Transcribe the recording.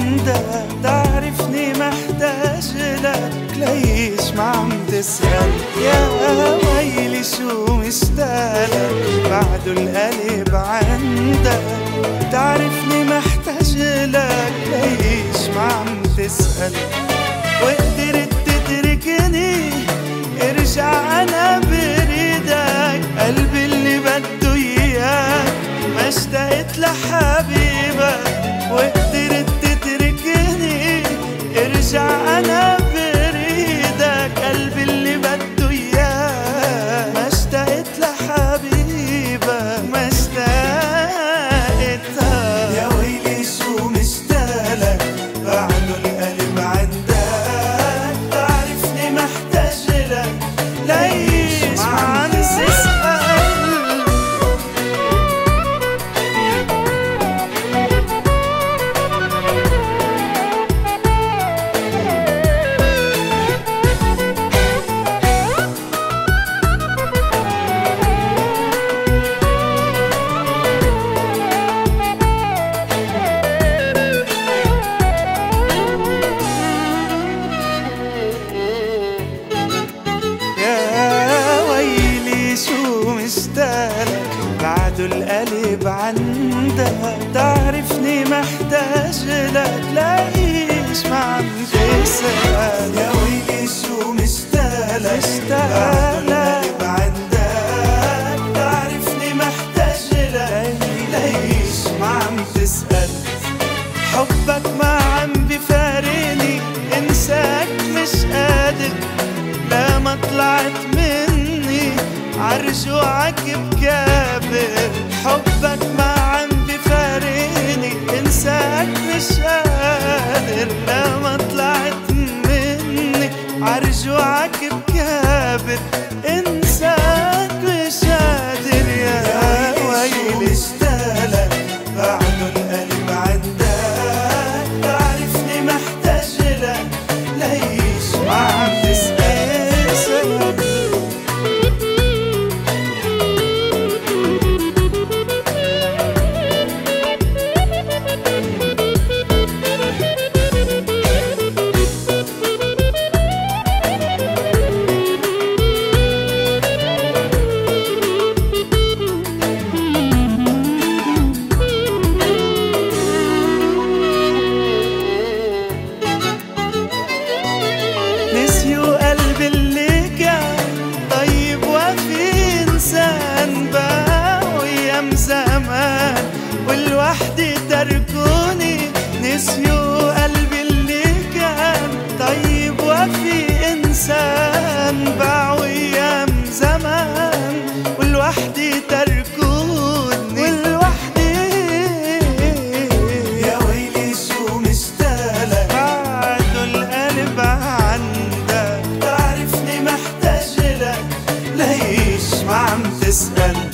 عندك تعرفني محتاج لك ليش ما عم تسأل. يا ويلي شو مشتاقلك بعده القلب عندك. تعرفني محتاج لك ليش ما عم تسأل. بعده القلب عندك تعرفني محتاج لك ليش ما عم تسأل يا ويلي شو مشتاقلك بعده القلب عندك تعرفني محتاج لك ما عم تسأل. حبك ما عم بفارقني إنساك مش قادر. لا ما طلعت مني عرجوعك حبك ما عم بفارقني انساك مش قادر لا ما طلعت مني عرجوعك بكابر. نسيوا قلبي اللي كان طيب وفي إنسان باعوا أيام زمان والوحدي تركوني. والوحدي. يا ويلي شو مشتاقلك بعدوا القلب عندك تعرفني محتاج لك ليش ما عم تسأل